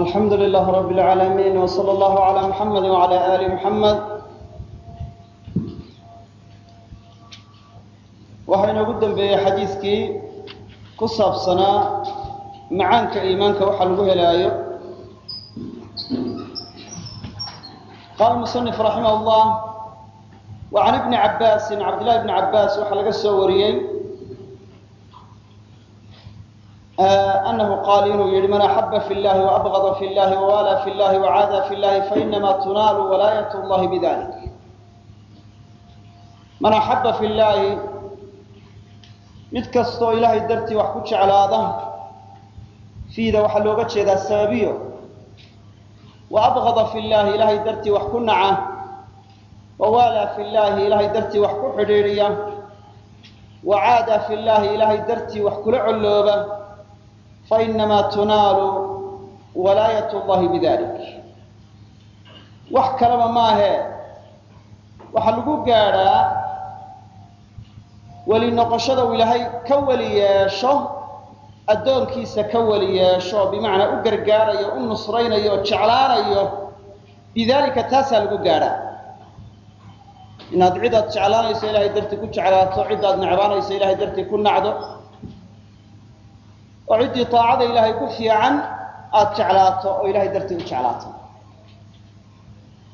alxamdu lilah rab اlcaalamiin wslى اllah عlى muxamadi wعlى ali muxamed waxaa inoogu dembeeyey xadiidkii ku saabsanaa macaanka iimaanka waxa lagu helaayo qaala musanif raximah اllah wa can ibni cabaasin cabdillahi bni cabaas waxaa laga soo wariyey أنه قال inuu yihi mن أحب في الlahi وأbغض في الlahi وwalى في الlahi وعاadى في الlahi faإنma تناal ولاaية الlahi بذلك maن أحaba في الlahi mid kastoo ilahay dartii wax ku jeclaada fiida waxaa looga jeedaa sababiyo وأbغضa في الlahi ilahay dartii wax ku naca وwalى في الlahi ilahay dartii wax ku xidhiidhiya وعاadى في الlahi ilahay dartii wax kula colooba fainamaa tunaalu walaayat llahi bidalik wax kalaba maahe waxaa lagu gaadhaa weli noqoshada uu ilaahay ka weli yeesho addoonkiisa ka weli yeesho bimacnaa u gargaarayo u nusraynayo jeclaanayo bidalika taasaa lagu gaadhaa inaad cidaad jeclaanayso ilahay dartii ku jeclaato cidaad necbaanayso ilahay dartii ku nacdo oo ciddii taacada ilaahay ku fiican aada jeclaato oo ilahay dartii u jeclaato.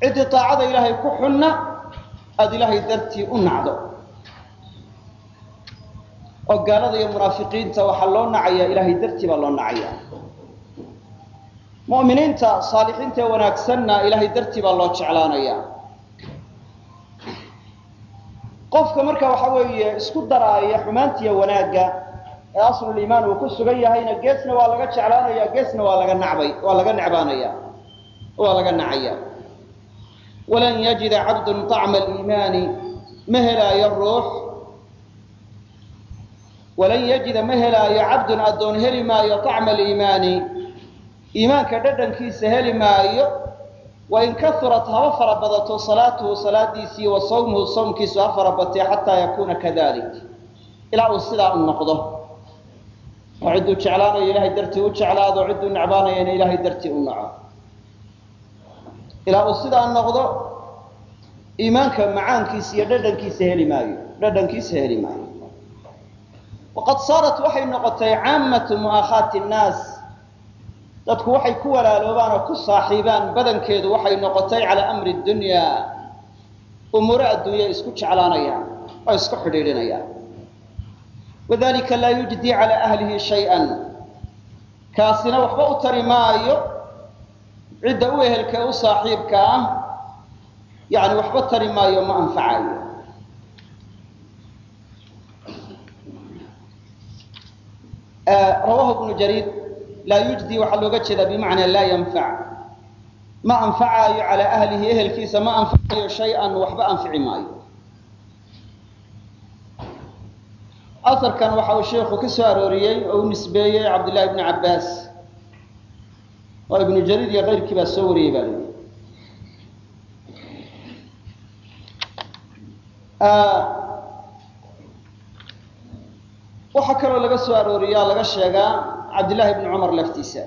Ciddii taacada ilaahay ku xunna aada ilaahay dartii u nacdo. Oo gaalada iyo munaafiqiinta waxaa loo nacayaa ilaahay dartii baa loo nacayaa. Mu'miniinta saalixiinta ee wanaagsanna ilaahay dartii baa loo jeclaanayaa. Qofka marka waxa weeye isku daraaya xumaantiiyo wanaagga ee asluliimaan uu ku sugan yahayna geesna waa laga jeclaanaya geesna waa laga nacbay waa laga necbaanaya waa laga nacaya. Walan yajida cabdun طacma aliimaani ma helaayo ruux. Walan yajida ma helaayo cabdun addoon heli maayo طacma aliimaani iimaanka dhadhankiisa heli maayo. Wain kaurat haba fara badato salaatuhu salaadiisii wa sawmuhu sawmkiisu ha fara batee xataa yakuuna kadalik ilaa uu sidaa u noqdo oo cidduu jeclaanayo ilahay dartii u jeclaado cidduu necbaanayana ilahay dartii u naco. Ilaa uu sidaa noqdo iimaanka macaankiisa iyo dhadhankiisa heli maayo dhadhankiisa heli maayo. Waqad saarat waxay noqotay caamatu mu'aakhaati nnaas. Dadku waxay ku walaaloobaan oo ku saaxiibaan badankeedu waxay noqotay calaa amri dunya. Umuuro adduunya isku jeclaanayaan oo isku xidhiidhinayaan wadalika laa yujdi calaa ahlihi shay-an kaasina waxba u tari maayo cidda u ehelka u saaxiibka ah yani waxba tari maayo ma anfacayo rawahu ibnu jariir laa yujdi waxaa looga jeedaa bimacnaa laa yanfac ma anfacaayo calaa ahlihi ehelkiisa ma anfacayo shay-an waxba anfici maayo aarkan waxa uu sheikhu ka soo arooriyey oo u nisbeeyey cabdillahi bni cabbaas. Oo ibnu jariir iyo keyrkii baa soo wariyey baa lii waxaa kaloo laga soo arooriyaa laga sheegaa cabdillahi bni cumar laftiisa.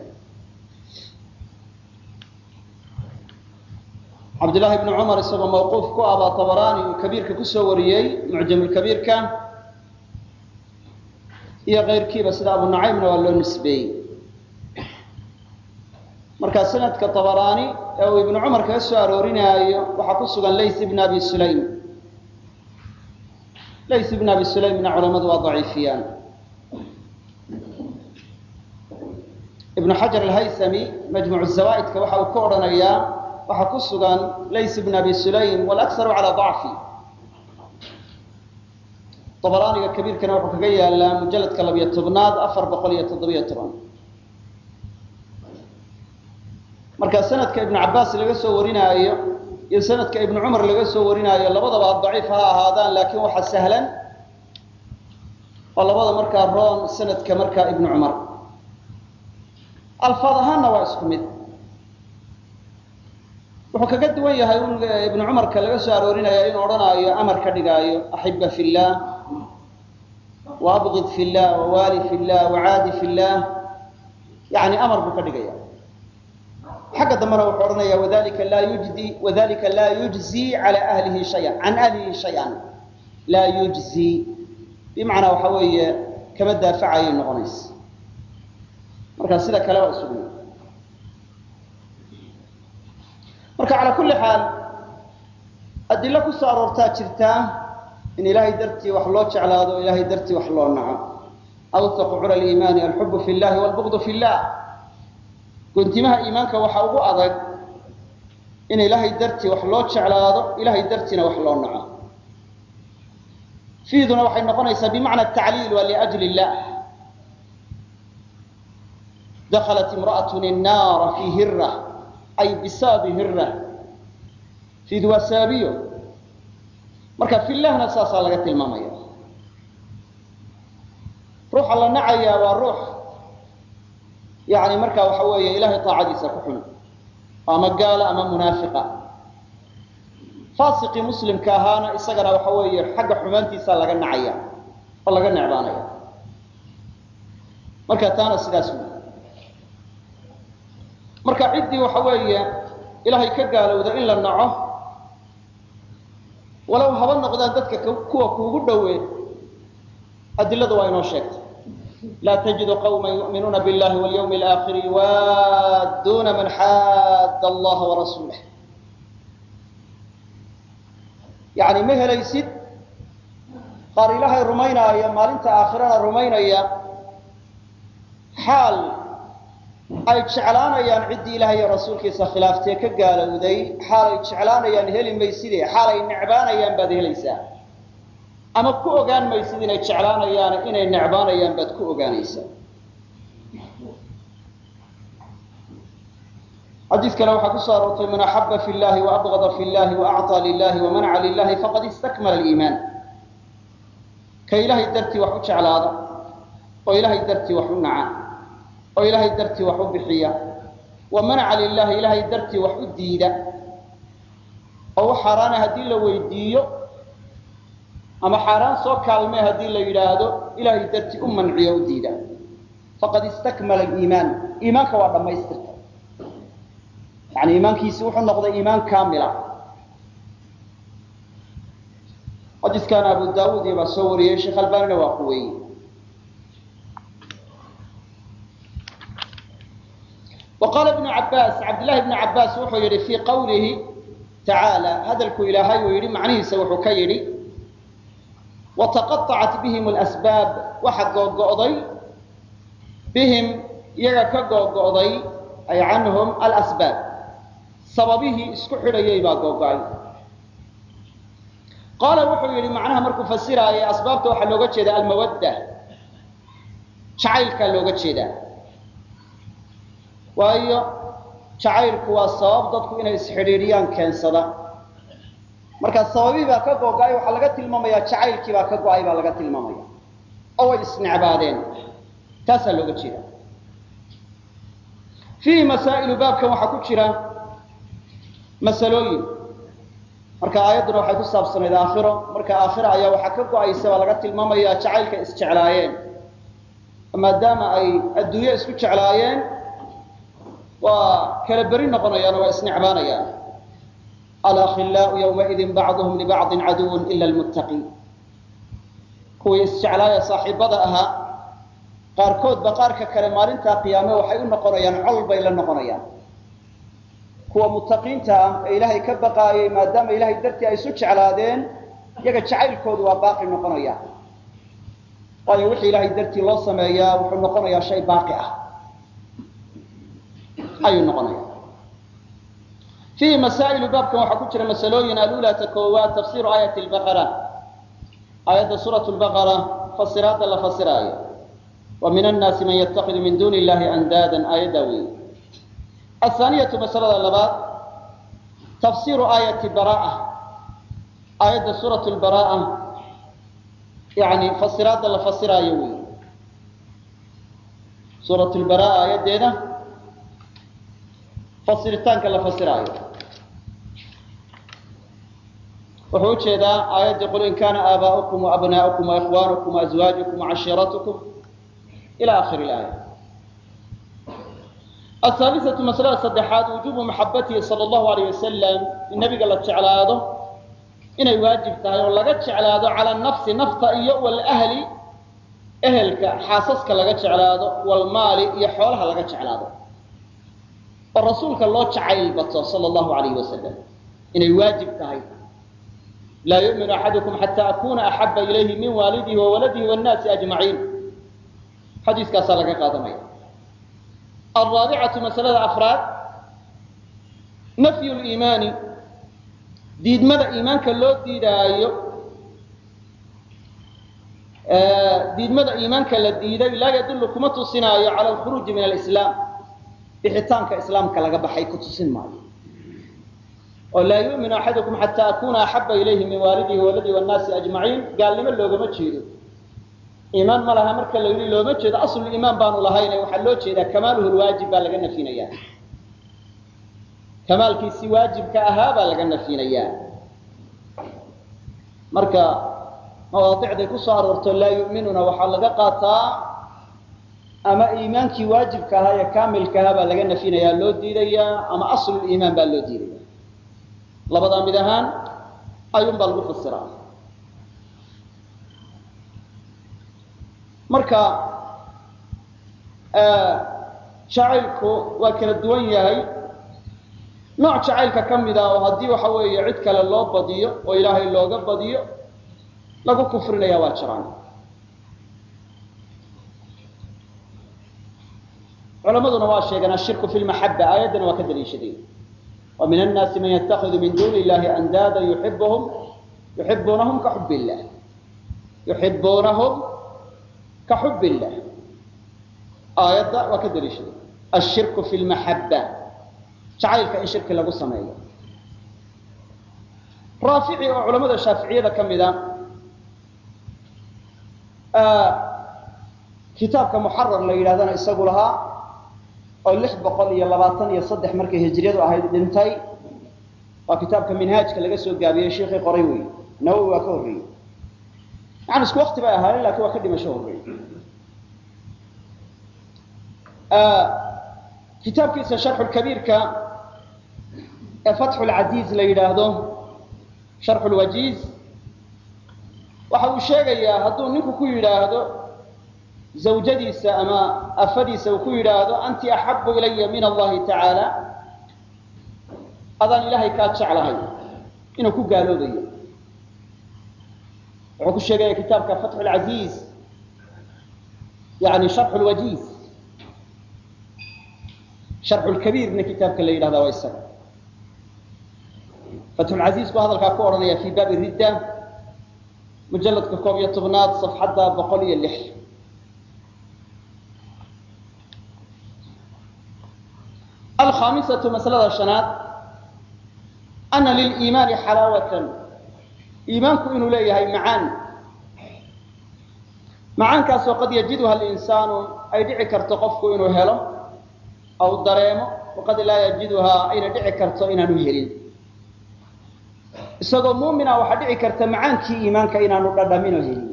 Cabdillahi bni cumar isagoo mawquuf ku ah baa tabaraani uu kabiirka ku soo wariyey mucjamulkabiirka iyo keyrkiiba sida abu nacaymna waa loo nisbeeyey. Marka sanadka tabaraani ee uu ibnu cumar kaga soo aroorinaayo waxaa ku sugan lays ibn abi sulaym. Lays ibn abi sulaymna culamadu waa daciifiyaan. Ibnu xajar alhaythami majmucu zawaaidka waxa uu ka odhanayaa waxaa ku sugan lays ibn abi sulaym walakharu calaa dacfi abaraaniga kabiirkana wuxuu kaga yaalaa mujalladka labiyo tobnaad afar boqol iyo toddobiyo toban. Marka sanadka ibnu cabbaas laga soo warinaayo iyo sanadka ibnu cumar laga soo warinaayo labadaba daciif ha ahaadaan laakiin waxaa sahlan oo labada markaa roon sanadka markaa ibnu cumar. Alfaad ahaanna waa isku mid. Wuxuu kaga duwan yahay ibnu cumarka laga soo aroorinaya inuu odhanaayo amar ka dhigaayo axiba fi llah waabgid fi llah wawaali fi llah wacaadi fi llah yani amar buu ka dhigaya xagga dambena wuxuu odhanaya wadalika laa yujdi wadalika laa yujzi cala ahlihi shayan can ahlihi shay-an laa yujzi bimacnaa waxa weeye kama daafacayay noqonaysa marka sida kale waa isugu marka calaa kulli xaal adilo ku soo aroortaa jirtaa in ilaahay dartii wax loo jeclaado ilaahay dartii wax loo naco. Awsaqu cura liimaani alxubu fi llahi walbuqdu fi llah guntimaha iimaanka waxaa ugu adag in ilaahay dartii wax loo jeclaado ilaahay dartiina wax loo naco. Fiiduna waxay noqonaysaa bimacna tacliil waa liajli illah. Daklat imra'atun innaara fii hira ay bisababi hira fiid waa sababiyo marka filahna saasaa laga tilmaamaya. Ruuxa la nacayaa waa ruux. Yani marka waxa weeye ilahay taacadiisa ku xun. Ama gaala ama munaafiqa. Faasiqii muslimka ahaana isagana waxa weeye xagga xumaantiisa laga nacaya. Oo laga necbaanaya. Marka taana sidaas wey marka ciddii waxa weeye ilaahay ka gaalowda in la naco walow haba noqdaan dadka kuwa kuugu dhowe adiladu waa inoo sheegtay. Laa tajidu qawma yu'minuuna biاllahi walyawmi alaakhiri yuwaadduuna man xaadda allaha warasuulah yani ma helaysid? Qaar ilaahay rumaynaaya maalinta aakhirana rumaynaya xaal ay jeclaanayaan ciddii ilahay iyo rasuulkiisa khilaaftee ka gaalowday xaal ay jeclaanayaan heli mayside xaal ay necbaanayaan baad helaysaa. Ama ku ogaan maysid inay jeclaanayaan inay necbaanayaan baad ku ogaanaysaa. Xadiis kale waxaa ku soo aroortay man axaba fi llahi waabgada fi llahi waacطaa lilahi wamanaca lilahi faqad istakmala aliimaan. Ka ilahay dartii wax u jeclaada oo ilahay dartii wax u naca oo ilaahay dartii wax u bixiya. Wa manaca lilahi ilaahay dartii wax u diida. Oo wax xaaraana haddii la weydiiyo ama xaaraan soo kaalmee haddii la yidhaahdo ilaahay dartii u manciyo u diida. Faqad istakmala aliimaan. Iimaanka waa dhammaystirta. Yani iimaankiisi wuxuu noqday iimaan kaamila xadiiskaana abu daawuud iyo baa soo wariyey sheekh albanina waa quweeyey وqاl بن cabاs cabdلlahi بن cabاs wuxuu yihi fii qawlihi tacaalى hadalku ilaahay uu yihi macnihiisa wuxuu ka yidhi وتaqaطacat bihim الأsbaab waxa googo'day bihim iyaga ka googo'day ay canhum alasbaab sababihii isku xidhayay baa googo'ay qaala wuxuu yihi macnaha markuu fasiraayay asbaabta waxaa looga jeeda almawadda jacaylkaa looga jeedaa waayo jacaylku waa sabab dadku inay isxidhiidhiyaan keensada. Marka sababii baa ka googo-ay waxaa laga tilmaamaya jacaylkii baa ka go'ay baa laga tilmaamaya. Oo way isnecbaadeen. Taasaa looga jeeda fiihi masaa'ilu baabkan waxaa ku jira masalooyin. Marka aayadduna waxay ku saabsanayd aakhiro. Marka aakhira ayaa waxaa ka go'aysa baa laga tilmaamaya jacaylka isjeclaayeen. Maadaama ay adduunyo isku jeclaayeen waa kala beri noqonayaan oo waa isnecbaanayaan alakhilaau ywmaidin bacduhum libacdin caduwun ila lmuttaqiin kuwii isjeclaaya saaxiibada ahaa qaarkoodba qaarka kale maalintaa qiyaame waxay u noqonayaan col bay la noqonayaan. Kuwa muttaqiinta ah ee ilaahay ka baqaayay maadaama ilahay dartii ay isu jeclaadeen iyaga jacaylkoodu waa baaqi noqonaya waayo wixii ilaahay dartii loo sameeyaa wuxuu noqonayaa shay baaqi ah ayuu noqonaya. Fiihi masaa'ilu baabkan waxaa ku jira masalooyin alula ta koowaad tafsiru aayati lbaqara aayadda suurat lbaqara fasiraadda la fasiraayo. Wa min annaasi man yattakidu min duuni illahi andaadan aayaddaa weeye athaaniyatu masalada labaad tafsiru aayati baraa aayadda suurat lbaraa yani fasiraadda la fasiraayo weeye suurat lbaraa aayaddeeda fasiritaanka la fasiraayo. Wuxuu u jeedaa aayaddii qul in kana aabaa'ukum waabnaa'ukum waikhwaanukum waazwaajukum wacashiiratukum ila akhiri ilaaya ahaalisatu masalada saddexaad wujuubu maxabatihi sala allahu alayh wasalam in nabiga la jeclaado inay waajib tahay oo laga jeclaado cala nafsi nafta iyo walahli ehelka xaasaska laga jeclaado walmaali iyo xoolaha laga jeclaado oo rasuulka loo jacayl bato sala allahu alayh wasalam inay waajib tahay. Laa yu'minu axadukum xataa akuna axaba ilayhi min waalidihi wa waladihi wannaasi ajmaciin xadiiskaasaa laga qaadanaya alraabicatu masalada afraad nafyu liimaani diidmada iimaanka loo diidaayo diidmada iimaanka la diiday laa yadullu kuma tusinaayo cala alkhuruuji min alislaam bixitaanka islaamka laga baxay ku tusin maayo. oo laa yu'minu axadukum xataa akuna axaba ilayhi min waalidihi waladihi wannaasi ajmaciin. Gaalnimo loogama jeedo. Iimaan ma laha marka la looma jeedo. Aslu iimaan baanu lahayne waxaa loo jeedaa kamaaluhu lwaajib baa laga nafinayaa. Kamaalkiisii waajibka ahaa baa laga nafinayaa. Marka mawaadicday ku soo aroorto laa yu'minuna waxaa laga qaataa ama iimaankii waajibka ahaa ee kaamilka ahaa baa laga nafinayaa loo diidayaa ama asluliimaan baa loo diidaya. Labadaa mid ahaan ayuun baa lagu fasiraa. Marka jacaylku waa kala duwan yahay. Nooc jacaylka ka mid ah oo haddii waxa weeye cid kale loo badiyo oo ilaahay looga badiyo lagu kufrinaya waa jiraan culamaduna waa sheegeen ashirku fi lmaxaba aayaddana waa ka daliishadeen wa min annaasi man yattakidu min duuni illahi andaada yuibuhum yuxibunahum ka xub illah. Yuxibuunahum ka xub illah. Aayadda waa ka daliishadeen ashirku fi lmaxaba jacaylka in shirki lagu sameeyo. Raafici oo culamada shaaficiyada ka mida kitaabka muxarar la yidhahdana isagu lahaa oo lix boqol iyo labaatan iyo saddex markay hijriyadu ahayd dhintay waa kitaabka minhaajka laga soo gaabiyey sheikii qoray wey nawowi waa ka horreeyey. Yani isku wakti bay ahaayeen laakiin waa ka dhimasho horreeyey. Kitaabkiisa sharxulkabiirka ee fatxu lcasiiz la yidhaahdo sharxu lwajiiz waxa uu sheegayaa hadduu ninku ku yidhaahdo zawjadiisa ama afadiisa uu ku yidhaahdo anti axabu ilaya min allahi tacaala. Adaan ilaahay kaa jeclahay inuu ku gaaloobayo. Wuxuu ku sheegaya kitaabka fatxu lcasiiz yani sharxu lwajiiz sharxu lkabiirna kitaabka la yidhahda waa isaga. Fatxulcasiiz buu hadalkaa ku odhanaya fi baabi ridda mujalladka koob iyo tobnaad safxadda boqol iyo lix alkhaamisatu masalada shanaad ana liliimaani xalaawatan iimaanku inuu leeyahay macaan macaankaasoo qad yajiduha alinsaanu ay dhici karto qofku inuu helo aw dareemo waqad laa yajiduhaa ayna dhici karto inaanu helin isagoo muumina waxaa dhici karta macaankii iimaanka inaanu dhadhaminoo helin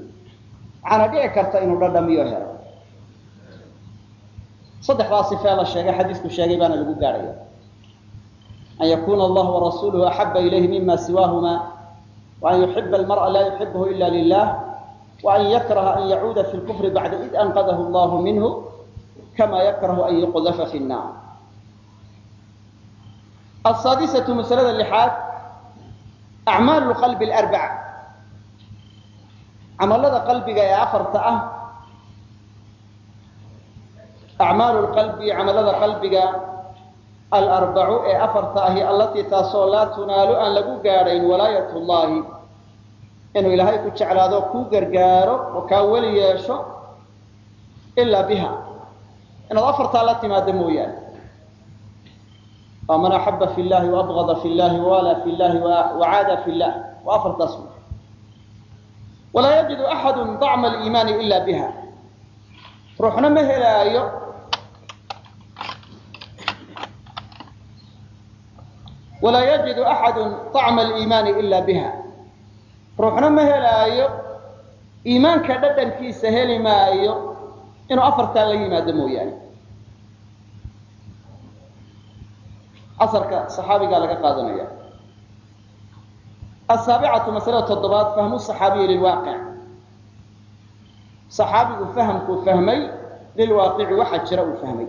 waxaana dhici karta inuu dhadhamiyo helo saddexdaa sifee la sheegay xadiisku sheegay baana lagu gaadhaya an yakuna allah warasuuluhu axaba ilayhi mima siwaahuma waan yuxiba almar'a laa yuxibhu ila lilah waan yakraha an yacuuda fi lkufri bacda id anqadahu allahu minhu kama yakrahu an yuqdafa fi nnaar. Asaadisatu masalada lixaad acmaalu qalbi larbac camalada qalbiga ee afarta ah acmaalu lqalbi camalada qalbiga alarbacu ee afarta ahi allatii taasoo laa tunaalu aan lagu gaadhayn walaayat llahi inuu ilaahay ku jeclaado kuu gargaaro oo kaa weli yeesho ilaa biha inaad afartaa la timaado mooyaane man axaba fi llahi waabgada fi llahi wawala fi llahi wacaada fi llah waa afartaas walaa yajidu axadu dacma aliimaani ila biha ruuxna ma helaayo walaa yajidu axadu طacma aliimaani ila biha. Ruuxna ma helaayo iimaanka dhadhankiisa heli maayo inuu afartaa la yimaado mooyaane. Asarka saxaabigaa laga qaadanaya. Asaabicatu masalada toddobaad fahmu saxaabiyi lilwaaqic. Saxaabigu fahamkuu fahmay lilwaaqici waxa jira uu fahmay.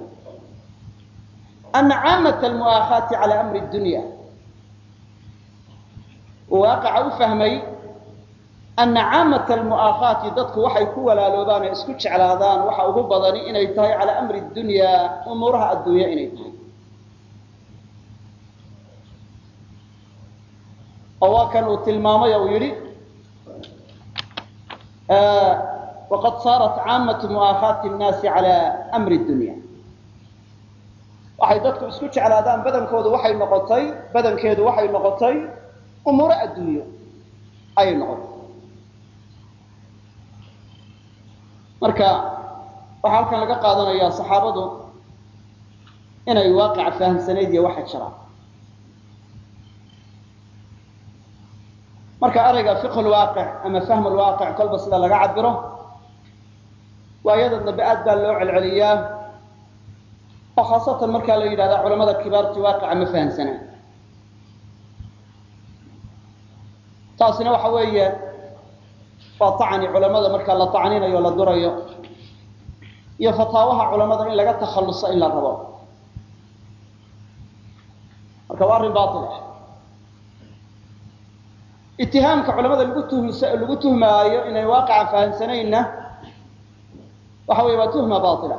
Ana caamata almu'aakhaati cala amri dunya uu waaqica u fahmay ana caamata almu'aakhaati dadku waxay ku walaaloobaan ee isku jeclaadaan waxa ugu badani inay tahay calaa amri dunyaa umuuraha adduunya inay tahay. Oo waa kan uu tilmaamay uu yidhi waqad saarat caamatu mu'aakhaati nnaasi cala amri dunya. Waxay dadku isku jeclaadaan badankoodu waxay noqotay badankeedu waxay noqotay umuuro adduunyo ayay noqotay marka waxaa halkan laga qaadanayaa saxaabadu inay waaqica fahamsanayd iyo waxa jira marka erayga fiqhu lwaaqic ama fahmu lwaaqic kolba sida laga cabiro waayada dambe aad baa loo celceliyaa oo khaasatan markaa la yidhahdaa culamada kibaarti waaqica ma fahamsanaa taasina waxa weeye waa tacni culamada markaa la tacninayo la durayo iyo fataawaha culamada in laga takhalluso in la rabo. Marka waa arrin baatil ah. Itihaamka culamada lagu tuhmsa lagu tuhmaayo inay waaqica fahamsanaynna waxa weeye waa tuhma baatila.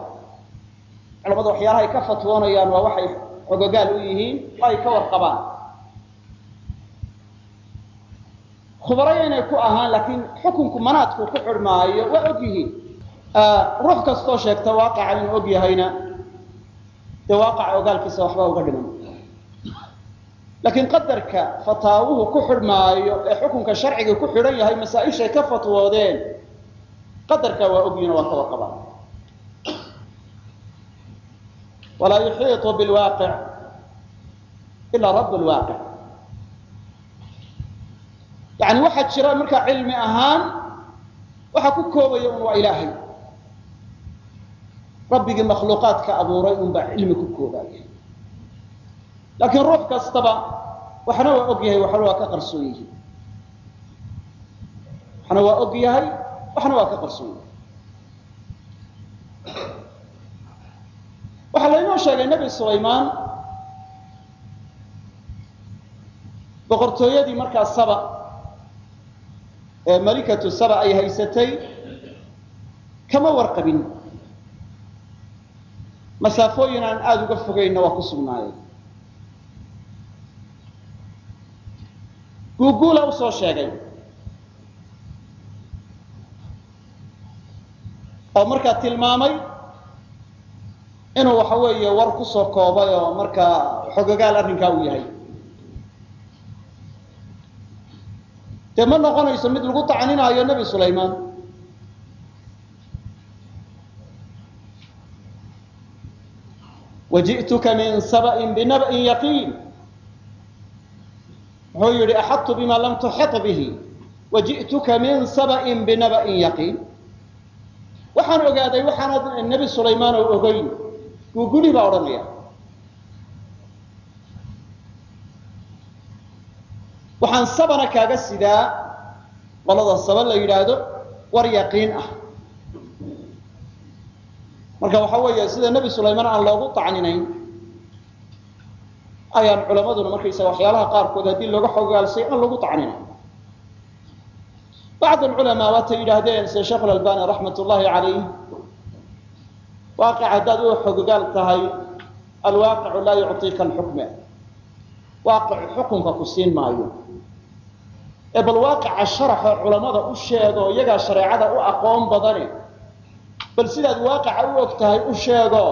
Culamada waxyaalaha ay ka fatwoonayaan waa waxay xogogaal u yihiin oo ay ka warqabaan khubarayo inay ku ahaan laakiin xukunku manaadku ku xidhmaayo waa og yihiin. Ruux kastoo sheegta waaqaca inuu og yahayna dee waaqaca ogaalkiisa waxba uga dhiman. Laakiin qadarka fataawuhu ku xidhmaayo ee xukunka sharciga ku xidhan yahay masaa-ishay ka fatwoodeen qadarkaa waa ogyihiin oo waa ka warqabaan. Walaa yuxiiطu bilwaaqic ilaa rabb lwaaqic yani waxaa jira markaa cilmi ahaan waxaa ku koobaya un waa ilaahay. Rabbigii makhluuqaadka abuuray un baa cilmi ku koobaya. Laakiin ruux kastaba waxna waa og yahay waxna waa ka qarsoon yihiin waxna waa og yahay waxna waa ka qarsoon yahay. Waxaa laynoo sheegay nebi sulaymaan boqortooyadii markaa saba ee malikatu saba ay haysatay kama warqabin. Masaafooyin aan aada uga fogaynna waa ku sugnaayeen. Guuguula u soo sheegay. Oo markaa tilmaamay inuu waxa weeye war ku soo koobay oo markaa xogogaal arrinkaa uu yahay dee ma noqonayso mid lagu tacninaayo nebi sulaymaan. Waji'tuka min saba'in binaba'in yaqiin wuxuu yidhi axadtu bima lam tuxit bihi. Waji'tuka min saba'in binaba'in yaqiin waxaan ogaaday waxaanad nebi sulaymaan oo ogeyn guuguli baa odhanaya waxaan sabana kaaga sidaa qolada saba la yidhaahdo war yaqiin ah. Marka waxa weeye sida nebi sulaymaan aan loogu tacninayn ayaan culamaduna markaysaga waxyaalaha qaarkood haddii looga xogaalsay aan lagu tacninayn. Bacd alculamaa waatay yidhaahdeen sida sheekh alalbani raxmat ullahi calayh waaqic haddaad u xogogaal tahay alwaaqicu laa yucطiika alxukma waaqicu xukunka ku siin maayo. Ee bal waaqica sharaxoo culammada u sheego iyagaa shareecada u aqoon badane bal sidaad waaqica u og tahay u sheego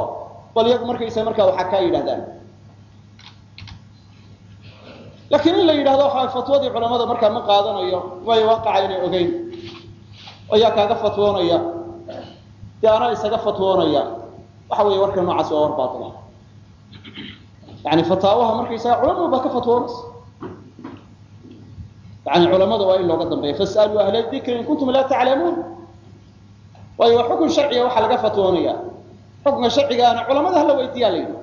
bal iyagu markaysa markaa waxaa kaa yidhahdaan laakiin in la yidhahdo fatwadii culamada markaa ma qaadanayo waayo waaqaca inay ogeyn. Ayaa kaaga fatwoonaya. Dee anaa isaga fatwoonaya. Waxa weeye warka noocaas waa war baatila yani fataawaha markaysaga culamadu baa ka fatwoonaysa yani culamada waa in looga dambeeya fasaluu ahla dikri in kuntum laa taclamuun waayo waa xukun sharciga waxaa laga fatwoonaya xukunka sharcigaana culamada hala weydiiyaa la yidhi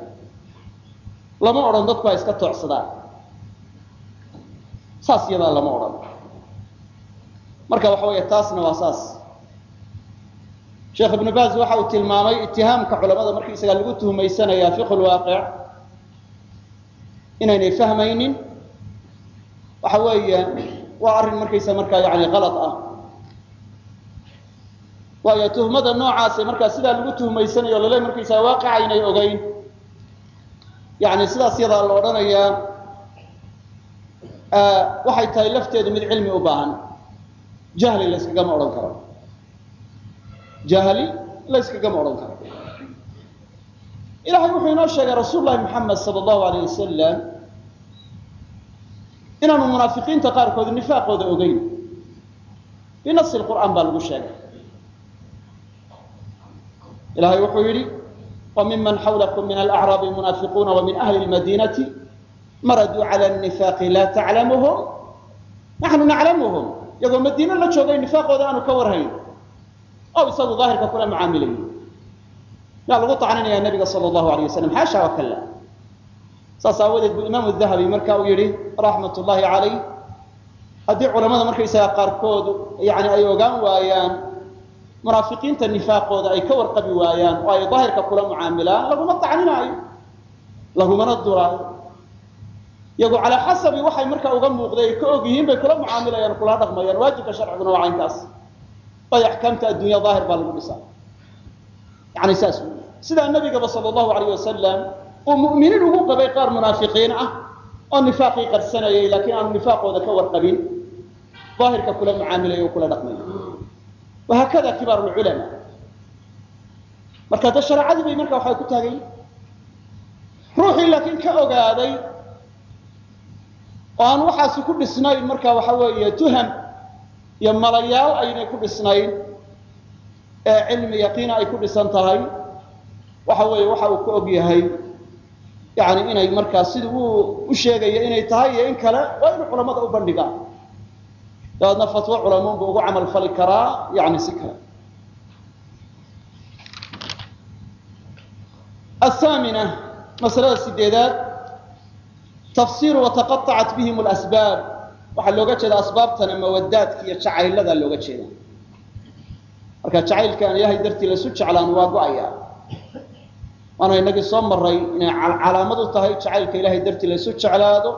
lama odhan dadku ha iska toocsadaan saas iyadaa lama odhan. Marka waxa weeye taasna waa saas. Sheekh ibnu baaz waxa uu tilmaamay itihaamka culamada markaisaga lagu tuhmaysanayaa fiqhu lwaaqic inaynay fahmaynin. Waxa weeye waa arrin markaysa markaa yani qalad ah. Waayo tuhmada noocaase markaa sidaa lagu tuhmaysanayo lale markaysaa waaqica aynay ogeyn. Yani sidaas yadaa la odhanayaa waxay tahay lafteedu mid cilmi u baahan. Jahli la yskagama odhan karo. Jahli la yskagama odhan karo ilahay wuxuu inoo sheegay rasuul lahi muxamed sal allahu alayh wasalam inaanu munaafiqiinta qaarkood nifaaqooda ogeyn. Binasi qur'aan baa lagu sheegay. Ilahay wuxuu yidhi wa miman xawlakum min alacraabi munaafiquuna wa min ahli lmadiinati maraduu cala nifaaqi laa taclamuhum naxnu naclamuhum iyagoo madiino la joogay nifaaqooda aanu ka warhayn. Oo isagu daahirka kula macaamilayo yaa lagu tacninayaa nabiga sal allahu alayh wasalam xaasha wakalla saas aawadeed buu imaamu dahabi marka uu yihi raxmat ullahi calayh haddii culamada markaysaga qaarkood yani ay ogaan waayaan munaafiqiinta nifaaqooda ay ka warqabi waayaan oo ay daahirka kula mucaamilaan laguma tacninaayo lagumana duraayo. Iyagu calaa xasabi waxay markaa uga muuqday ay ka og yihiin bay kula mucaamilayaan kula dhaqmayaan waajibka sharciguna waa caynkaas. Ay axkaamta adduunya yani saas wey sidaa nabigaba sala allahu alayh wasalam uu mu'miniin ugu qabay qaar munaafiqiin ah oo nifaaqii qarsanayay laakiin aanu nifaaqooda ka warqabin daahirka kula mucaamilaya oo kula dhaqmaya wahaakada kibaar lculama marka de shareecadii bay marka waxay ku taagayn ruuxii laakiin ka ogaaday oo aan waxaasi ku dhisnayn marka waxa weeye tuham iyo malayaal aynay ku dhisnayn ee cilmi yaqiina ay ku dhisan tahay waxa weeye waxa uu ku og yahay yani inay markaa sidii uu u sheegayo inay tahay iyo in kale waa inuu culamada u bandhigaa dabeedna fatwo culamoonbu ugu camal fali karaa yani si kale. Athaamina masalada sideedaad tafsiru wataqaacat bihim lasbaab waxaa looga jeeda asbaabtana mawadaadka iyo jacaylada looga jeeda marka jacaylkaan ilaahay dartii lasu jeclaan waa go'aya. Waana inagii soo maray inay calaamad u tahay jacaylka ilahay dartii laysu jeclaado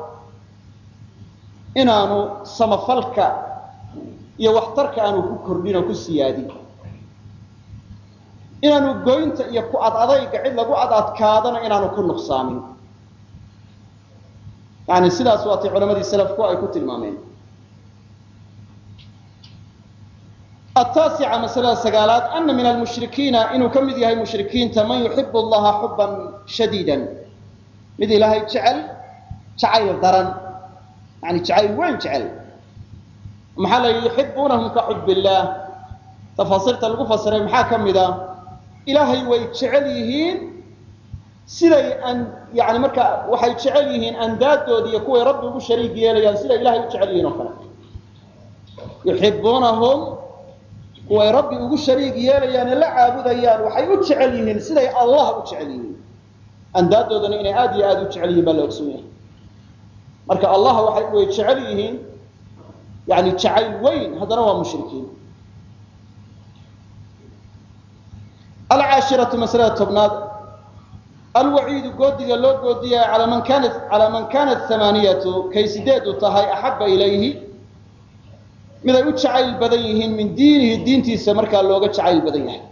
inaanu samafalka iyo waxtarka aanu ku kordhin oo ku siyaadin. Inaanu goynta iyo ku ad adayga cid lagu ad adkaadana inaanu ku nuqsaamin yani sidaas waatay culamadii salafku ay ku tilmaameen ataasica masalada sagaalaad ana min almushrikiina inuu ka mid yahay mushrikiinta man yuxibu allaha xuban shadiida mid ilaahay jecel jacayl daran. Yani jacayl weyn jecel. Maxaa la yuxibuunahum ka xub illaah tafaasiirta lagu fasiray maxaa ka mid a? Ilaahay way jecel yihiin siday an yani marka waxay jecel yihiin andaadoodi kuway rabbi ugu shariig yeelayaan siday ilahay u jecel yihiin oo kale kuway rabbi ugu shariig yeelayaan ee la caabudayaan waxay u jecel yihiin siday allah u jecel yihiin. Andaadoodana inay aad iyo aad u jecel yihiin baa la ogsoon yahay. Marka allah way jecel yihiin yani jacayl weyn haddana waa mushrikiin. Alcaashiratu masalada tobnaad. Alwaciidu goodiga loo goodiyaya calaa man kanat hamaaniyatu kay sideedu tahay axaba ilayhi mid ay u jacayl badan yihiin min diinihi diintiisa markaa looga jacayl badan yahay.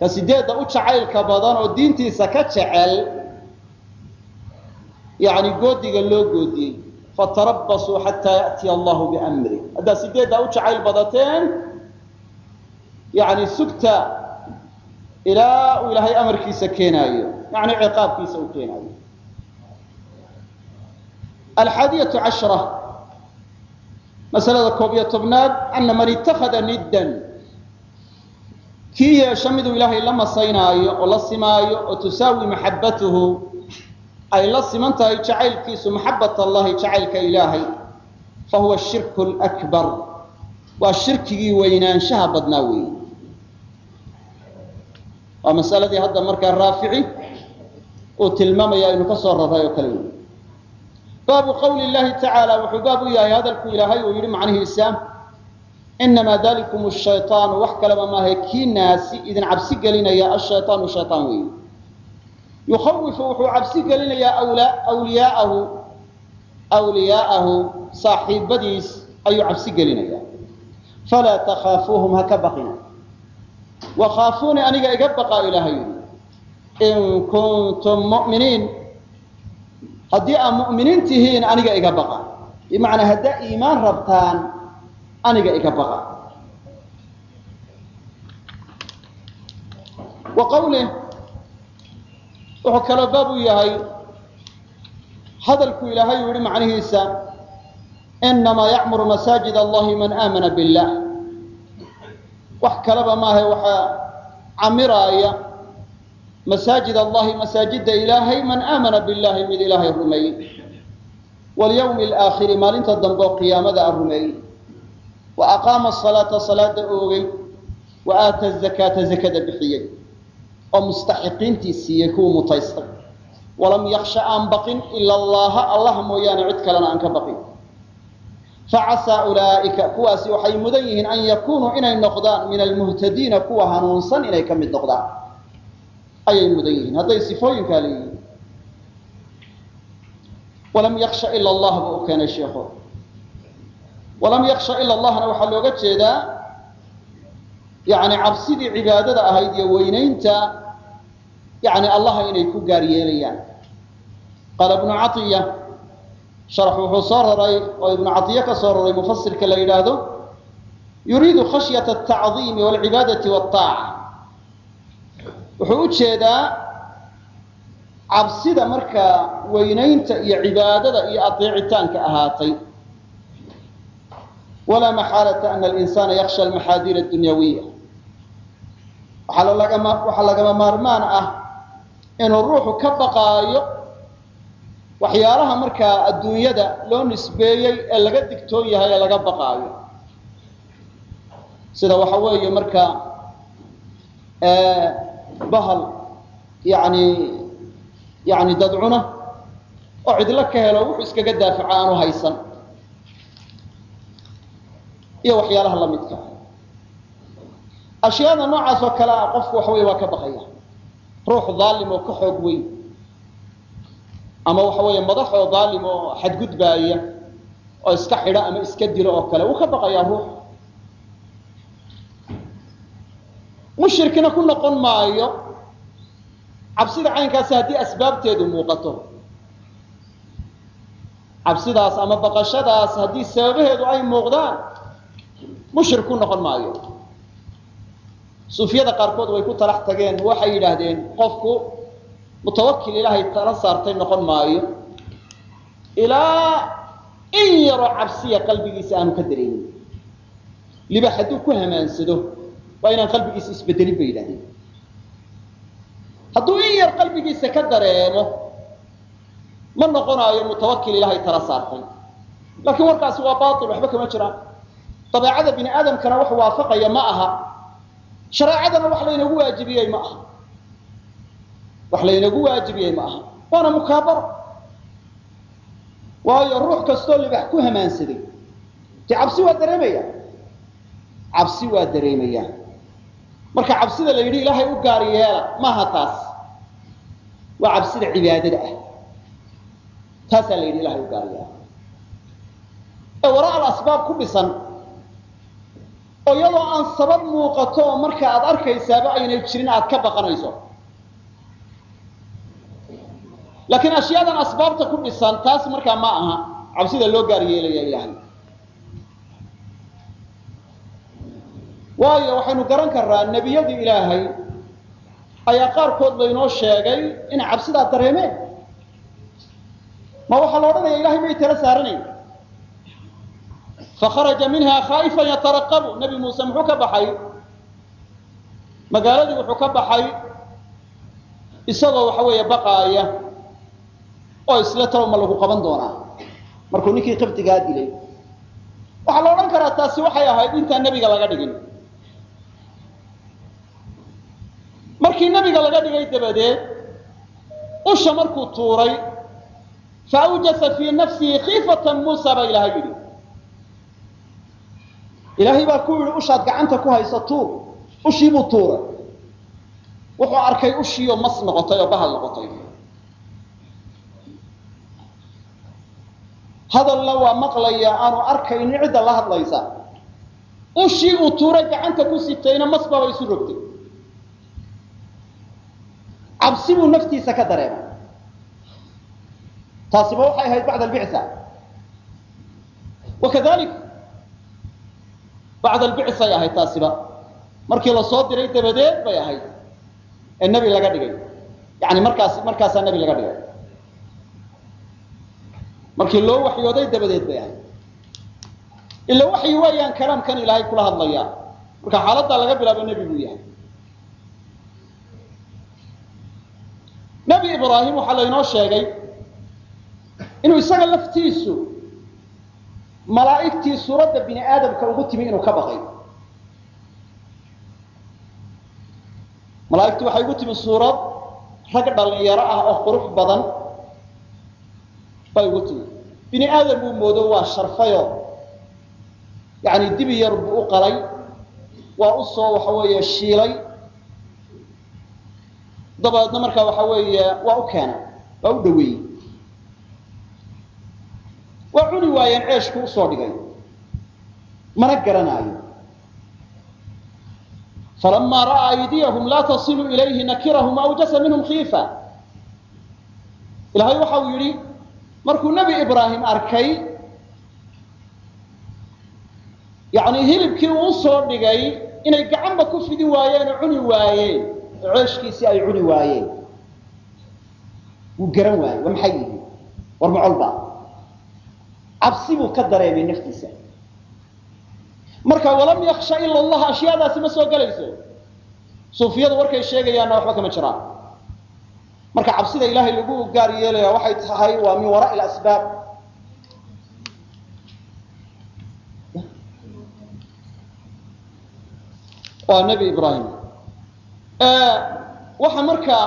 Ka sideedda u jacaylka badan oo diintiisa ka jecel yani goodiga loo goodiyey fatarabasuu xataa ya'tiya allahu biamri haddaad sideeddaa u jacayl badateen yani sugta ilaa uu ilaahay amarkiisa keenaayo yani ciqaabkiisa uu keenaayo. Alxaadiyatu cashra masalada koob iyo tobnaad ana man ittakhada niddan. Kii yeesha miduu ilaahay la masaynaayo oo la simaayo oo tusaawi maxabatuhu ay la siman tahay jacaylkiisu maxabat allahi jacaylka ilaahay fa huwa shirku lakbar waa shirkigii weynaanshaha badnaa weeye waa masaladii hadda markaa raafici uu tilmaamaya aynu ka soo raray oo kale wey baabu qawli llahi tacaala wuxuu baab u yahay hadalku ilaahay uu yidhi macnihiisa inamaa dalikum shayطaanu wax kaleba maaha kii naasi idin cabsi gelinaya ashayطaanu shayطaan weeye yukhawifu wuxuu cabsi gelinayaa wliyaaahu wliyaa'ahu saaxiibadiis ayuu cabsi gelinayaa falaa takhaafuuhum ha ka baqina wakhaafuuni aniga iga baqaa ilaahay yidhi in kuntum mu'miniin haddii aad mu'miniin tihiin aniga iga baqa. Bimacnaa haddaa iimaan rabtaan aniga iga baqa. Wa qawlih wuxuu kaloo baab u yahay hadalku ilaahay uu yihi macnihiisa inamaa yacmuru masaajid allahi man aamana billah. Wax kaleba maaha waxaa camiraaya masaajid allahi masaajida ilaahay man aamana billahi mid ilaahay rumeeyey walyawmi alaakhiri maalinta dambe oo qiyaamada a rumeeyey wa aqaama asalaata salaada oogay. Wa aata azakaata zakada bixiyey oo mustaxiqiintii siiyey kuwuu mutaystay walam yaksha aan baqin ila allaha allah mooyaane cid kalena aan ka baqin. Facasaa ulaa'ika kuwaasi waxay mudan yihiin an yakunuu inay noqdaan min almuhtadiina kuwa hanuunsan inay ka mid noqdaan ayay mudan yihiin hadday sifooyinkaa leeyihiin walam yaksha ila allah buu u keenay sheikhu walam yaksha ila allahna waxaa looga jeedaa yani cabsidii cibaadada ahayd iyo weynaynta yani allaha inay ku gaar yeelayaan. Qaala ibnu caiya sharax wuxuu soo raray oo ibnu caiya ka soo raray mufasirka la yidhaahdo yuriidu khashyata altacdiimi walcibaadati walطaaca wuxuu u jeedaa cabsida markaa weynaynta iyo cibaadada iyo adeecitaanka ahaatay. Walaa maxaalata ana alinsana yaksha almaxaadiir addunyawiya waxaa lagama maarmaan ah inuu ruuxu ka baqaayo waxyaalaha markaa adduunyada loo nisbeeyey ee laga digtoon yahay ee laga baqaayo. Sida waxa weeye markaa bahal yani yani dadcuna oo cidlo ka helo wuxuu iskaga daafaco aanu haysan. Iyo waxyaalaha la midka. Ashyaada noocaas oo kale ah qofku waxa wey waa ka baqaya. Ruux daalim oo ka xoog weyn. Ama waxa weeye madaxoo daalim oo xadgudbaaya oo iska xidha ama iska dilo oo kale wuu ka baqayaa ruux mushrikina ku noqon maayo cabsida caynkaasi haddii asbaabteedu muuqato. Cabsidaas ama baqashadaas haddii sababaheedu ay muuqdaan mushrik ku noqon maayo. Suufiyada qaarkood way ku talax tageen waxay yidhaahdeen qofku mutawakil ilaahay tala saartay noqon maayo ilaa in yaroo cabsiya qalbigiisa aanu ka dareemin. Libax hadduu ku hamaansado waa inaan qalbigiisa isbedelin bay yidhahdeen. Hadduu in yar qalbigiisa ka dareemo ma noqonaayo mutawakil ilaahay tala saartay. Laakiin warkaasi waa baail waxba kama jiraan dabeecada bini aadamkana wax waafaqaya ma aha. Shareecadana wax laynagu waajibiyey ma aha. Wax laynagu waajibiyey ma aha. Waana mukaabaro waayo ruux kastoo libax ku hamaansaday dee cabsi waa dareemaya cabsi waa dareemaya marka cabsida la yidhi ilaahay u gaar yeela maaha taas. Waa cabsida cibaadada ah. Taasaa la yidhi ilahay u gaar yeela. Ee wara al asbaab ku dhisan oo iyadoo aan sabab muuqato oo marka aad arkaysaaba aynay jirin aad ka baqanayso. Laakiin ashyaadan asbaabta ku dhisan taas markaa ma aha. Cabsida loo gaar yeelaya ilaahay waayo waxaynu garan karraa nebiyadii ilaahay ayaa qaarkood laynoo sheegay inay cabsidaa dareemeen. Ma waxaa la odhanaya ilahay may tala saaranayn. Fakharaja minha khaa'ifan yataraqabu. Nebi muuse muxuu ka baxay? Magaaladii wuxuu ka baxay isagoo waxa weeye baqaaya oo isla talow lagu qaban doonaa. Markuu ninkii qibdigaa dilay. Waxaa la odhan karaa taasi waxay ahayd intaan nebiga laga dhigin markii nebiga laga dhigay dabadeed usha markuu tuuray faawjasa fii nafsihi khiifatan muusa baa ilaahay yidhi. Ilaahay baa ku yidhi ushaad gacanta ku haysa tuur ushiibuu tuuray. Wuxuu arkay ushiioo mas noqotay oo bahal noqotay. Hadalna waa maqlaya aanu arkaynin cidda la hadlaysa. Ushii uu tuuray gacanta ku sitayna masbaba isu rogtay cabsi naftiisa ka dareemay taasiba waxay ahayd bacda albicsa. Wakadalik bacda albicay ahayd taasiba markii la soo diray dabadeed bay ahayd ee nebi laga dhigay. Yani markaas markaasaa nebi laga dhigay. Markii loo waxyooday dabadeed bay ahayd. Ila waxyi weeyaan kalaamkan ilaahay kula hadlaya marka xaaladdaa laga bilaabo nebi buu yahay nebi ibraahim waxaa laynoo sheegay inuu isaga laftiisu malaa'igtii suuradda bini aadamka ugu timi inuu ka baqay. Malaa'igtii waxay ugu timi suurad rag dhalinyaro ah oo qurux badan bay ugu timi. Bini aadam buu moodo waa sharfayo. Yani dibi yar buu u qalay waa u soo waxa weeye shiilay dabadeedna markaa waxa weeye waa u keenay waa u dhaweeyey. Waa cuni waayeen ceeshku u soo dhigay mana garanaayo. Falamaa ra'aa aydiyahum laa tasilu ilayhi nakirahum awjasa minhum khiifa. Ilaahay waxa uu yidhi markuu nebi ibraahim arkay yani hilibkii uu u soo dhigay inay gacanba ku fidi waayeen oo cuni waayeen ceeshkiisii ay cuni waayeen. Wuu garan waayey waa maxay yihiin war macolba cabsi buu ka dareemay naftiisa marka walam yaksha ila allah ashyaadaasi ma soo gelayso suufiyadu warkay sheegayaanna waxba kama jiraan. Marka cabsida ilaahay lagu gaar yeelaya waxay tahay waa min waraai lasbaab waa nebi ibraahim waxa markaa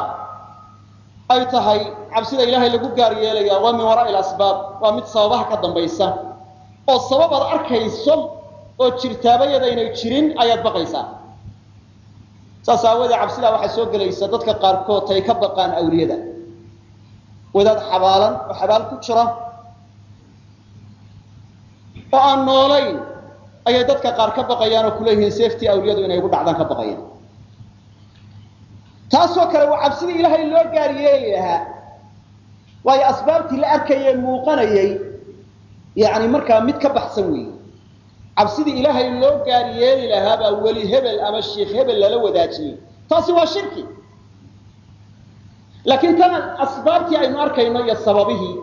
ay tahay cabsida ilaahay lagu gaar yeelaya waa min waraai lasbaab waa mid sababaha ka dambaysa. Oo sabab aad arkayso oo jirtaabayada inay jirin ayaad baqaysaa. Saas aawoodee cabsidaa waxaa soo gelaysa dadka qaarkood tay ka baqaan awliyada. Wadaad xabaalan oo xabaal ku jira. Oo aan noolayn ayay dadka qaar ka baqayaan oo kuleeyihiin seeftii awliyadu inay ugu dhacdaan ka baqayaan taasoo kale waa cabsidii ilaahay loo gaar yeeli lahaa waayo asbaabtii la arkayee muuqanayay yani markaa mid ka baxsan weeye. Cabsidii ilaahay loo gaar yeeli lahaa baa weli hebel ama sheikh hebel lala wadaajiyey. Taasi waa shirki. Laakiin tan asbaabtii aynu arkayno iyo sababihii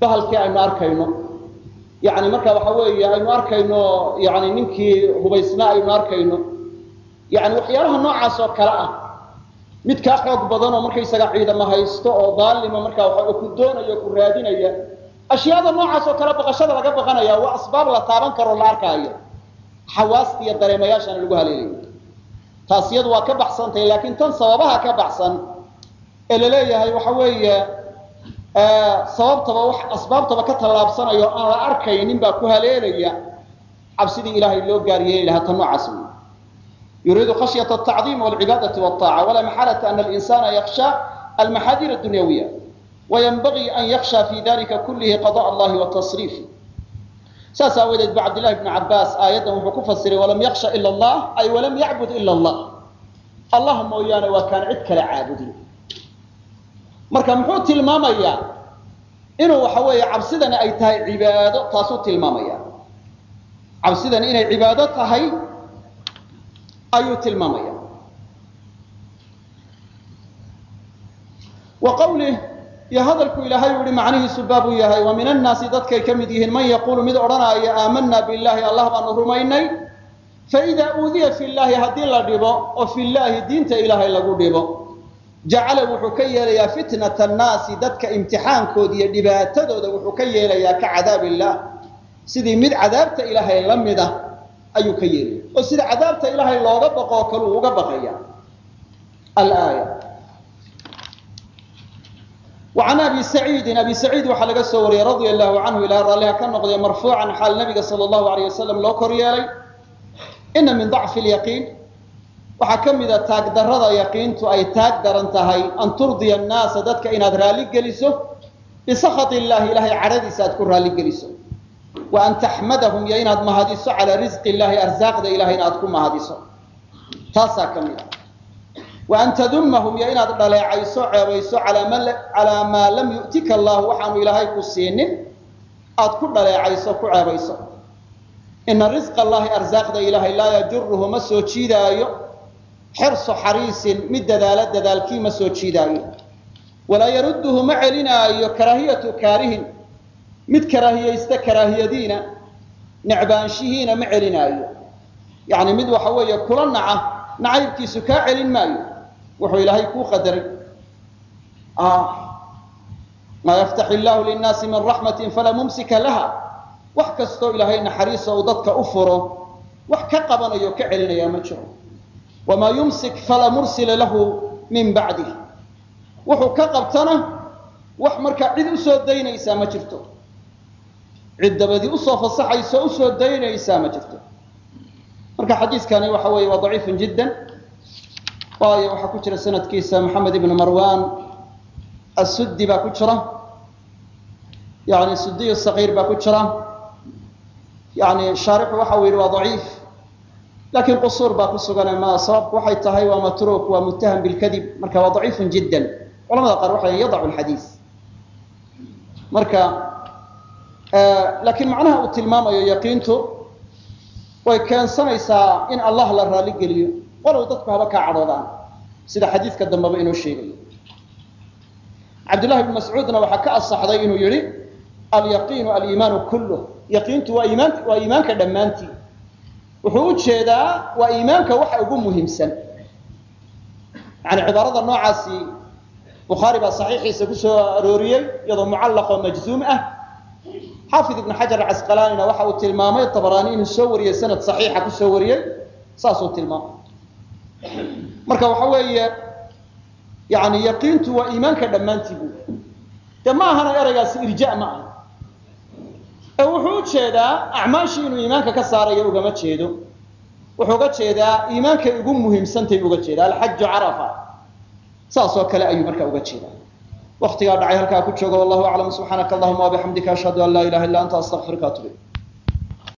bahalkii aynu arkayno. Yani marka waxa weeye aynu arkayno yani ninkii hubaysnaa aynu arkayno. Yani waxyaalaha noocaas oo kale ah mid kaa xoog badan oo markaysaga ciidamo haysto oo daalima markaa waa ku doonaya ku raadinaya ashyaada noocaas oo kale baqashada laga baqanaya waa asbaab la taaban karo la arkaayo. Xawaasta iyo dareemayaashana lagu haleelayo taas iyadu waa ka baxsantahay laakiin tan sababaha ka baxsan ee la leeyahay waxa weeye sababtaba asbaabtaba ka tallaabsanayo aan la arkaynin baa ku haleelaya. Cabsidii ilaahay loo gaar yeeli lahaa tan noocaas. wey yuriidu khashyata altacdiim walcibaadati walطaaca walaa maxalata ana alinsana yaksha almaxaadir adunyawiya وينبغي أن يخشى في ذلك كله قضاء الله وتصريفه saas aawadeed ba cabd للhi بن cabاs aayaddan wuxuu ku fasiray وlam yaksha ilا الlah ay وlam yacbud ilا الlah allah mooyaane waa kaan cid kale caabudin marka muxuu tilmaamayaa inuu waxa weeye cabsidani ay tahay cibaado taasuu tilmaamaya cabsidani inay cibaado tahay ayuu tilmaamaya. وqwlih iyo hadalku ilaahay u yihi macnihiisu baabuu yahay wa min annaasi dadkay ka mid yihiin man yaquulu mid odhanaya aamanaa billahi allah baanu rumaynay. Faidaa uudiya fi llahi haddii la dhibo oo fi llaahi diinta ilaahay lagu dhibo jacala wuxuu ka yeelayaa fitnata annaasi dadka imtixaankooda iyo dhibaatadooda wuxuu ka yeelayaa ka cadaab illah sidii mid cadaabta ilaahay la mid ah ayuu ka yeelaya oo sida cadaabta ilaahay looga baqoo kaluu uga baqaya. Alaaya an abi saciidin abi saciid waxaa laga soo wariyey radia allahu canhu ilaah raalliha ka noqday marfuucan xaal nabiga sal allahu aleyh wasalam loo kor yeelay. Ina min dacfi lyaqiin waxaa ka mida taagdarada yaqiintu ay taag daran tahay an turdiya annaasa dadka inaad raalli geliso. Bisakhat illahi ilahay cadhadiisa aad ku raalli geliso wa an taxmadahum iyo inaad mahadiso calaa risqi illaahi arsaaqda ilahay inaad ku mahadiso taasaa ka mid ah wa an tadumahum iyo inaad dhaleecayso ceebayso calaa maa lam yu'tika allahu waxaanu ilaahay ku siinin aad ku dhaleecayso ku ceebayso ina risqa allahi arsaaqda ilaahay laa yajuruhu ma soo jiidaayo xirsu xariisin mid dadaalo dadaalkii ma soo jiidaayo walaa yarudduhu ma celinaayo karaahiyatu kaarihin mid karaahiyaysta karaahiyadiina necbaanshihiina ma celinaayo. Yani mid waxa weeye kula naca nacaybkiisu kaa celin maayo wuxuu ilaahay kuu qadaray. Maa yaftax illahu linnaasi min raxmatin falaa mumsika laha. Wax kastoo ilaahay naxariisa uu dadka u furo wax ka qabanayo ka celinaya ma jiro. Wamaa yumsik falaa mursila lahu min bacdih wuxuu ka qabtana wax markaa cid u soo daynaysaa ma jirto cid dabadii u soo fasaxayso u soo daynaysaa ma jirto. Marka xadiiskani waxa weeye waa daciifun jiddan. Waayo waxaa ku jira sanadkiisa maxamed ibnu marwan asuddi baa ku jira. Yani sudiy saqiir baa ku jira. Yani shaarixu waxa uu yidhi waa daciif. Lakin qusuur baa ku sugan ma sababku waxay tahay waa matruuk waa muttaham bilkadib. Marka waa daciifun jiddan. Culamada qaar waxay yadacu lxadiis marka laakiin macnaha uu tilmaamayo yaqiintu way keensanaysaa in allah la raali geliyo walow dadku haba kaa cadhoodaan. Sida xadiidka dambeba inoo sheegayo. Cabdullahi bn mascuudna waxaa ka asaxday inuu yihi alyaqiinu aliimaanu kulluh. Yaqiintu waa iimaan waa iimaanka dhammaantii. Wuxuu u jeedaa waa iimaanka waxa ugu muhiimsan. Yani cibaarada noocaasi bukhaari baa saxiixiisa ku soo arooriyey iyadoo mucallaq oo majzuum ah xaafid ibn xajar acasqalaanina waxa uu tilmaamay tabaraani inuu soo wariyey sanad saxiixa ku soo wariyey saasuu tilmaamay marka waxa weeye yani yaqiintu waa iimaanka dhammaantii bu dee ma ahana eraygaasi irja ma aha ee wuxuu u acmaashii inuu iimaanka ka saarayo ugama jeedo wuxuu uga jeedaa iimaankay ugu muhiimsantay uga jeeda alxaju carafa saas oo kale ayuu markaa uga jeedaa waktigaa dhacay halkaa ku jooga wallahu aclam subxaanaka allahuma wabixamdika ashhadu an laa ilaha illa anta astaqfiruka atub